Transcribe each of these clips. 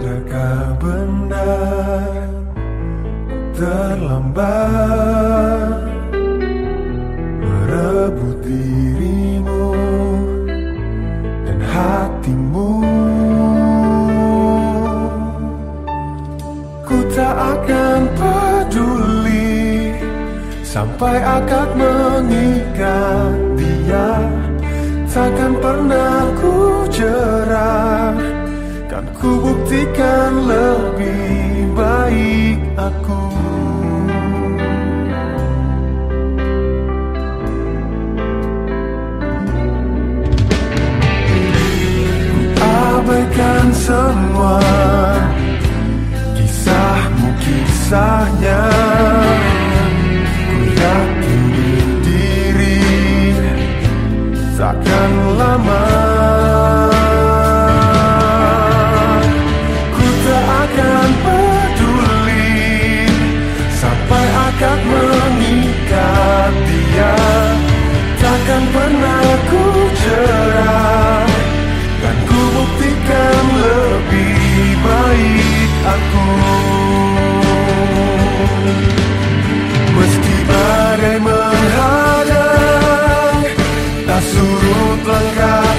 Apakah benar terlambat merebut dirimu dan hatimu? Ku tak akan peduli sampai akad mengikat dia. Takkan pernah ku Kan ku buktikan lebih baik aku. Ku abaikan semua cerah Kan ku buktikan lebih baik aku. Meski badai menghadang Tak surut langkah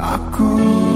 Aku